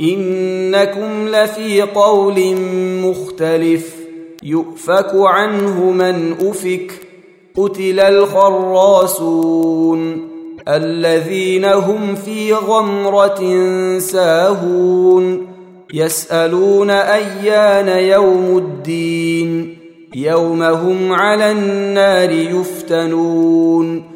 إنكم لفي قول مختلف يؤفك عنه من أفك قتل الخراصون الذين هم في غمرة ساهون يسألون أيان يوم الدين يوم هم على النار يفتنون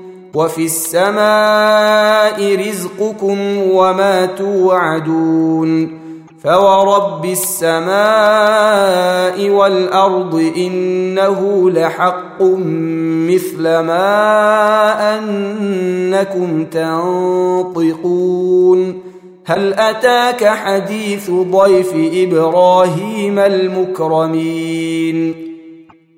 وفي السماء رزقكم وما توعدون فورب السماء والأرض إنه لحق مثل ما أنكم تنطقون هل أتاك حديث ضيف إبراهيم المكرمين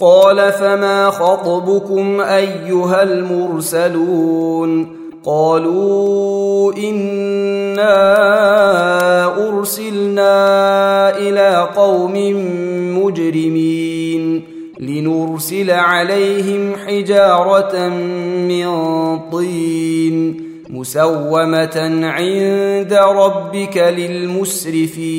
قال فما خطبكم أيها المرسلون قالوا إنا أرسلنا إلى قوم مجرمين لنرسل عليهم حجارة من طين مسومة عند ربك للمسرفين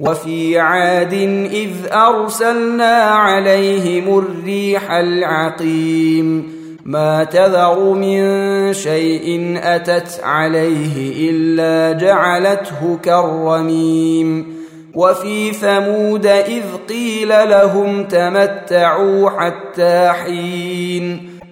وفي عاد إذ أرسلنا عليهم الريح العقيم ما تذر من شيء أتت عليه إلا جعلته كالرميم وفي ثمود إذ قيل لهم تمتعوا حتى حين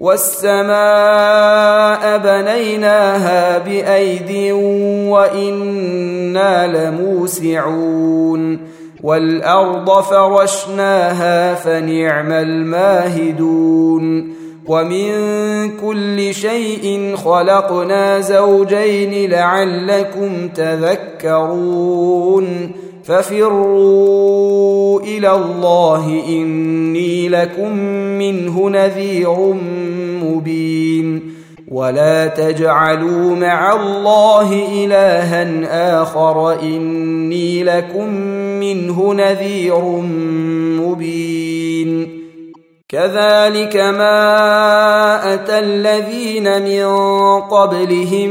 والسماء بنيناها بأيد وإنا لموسعون والأرض فرشناها فنعم الماهدون ومن كل شيء خلقنا زوجين لعلكم تذكرون ففروا إلى الله إني لكم منه نذير مبين ولا تجعلوا مع الله إلها آخر إني لكم منه نذير مبين كذلك ما أتى الذين من قبلهم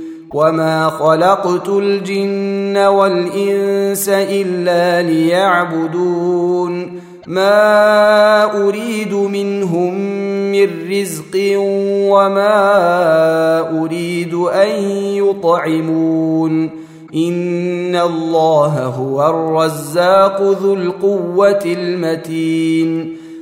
وما خلقت الجن والانس الا ليعبدون ما اريد منهم من رزق وما اريد ان يطعمون ان الله هو الرزاق ذو القوه المتين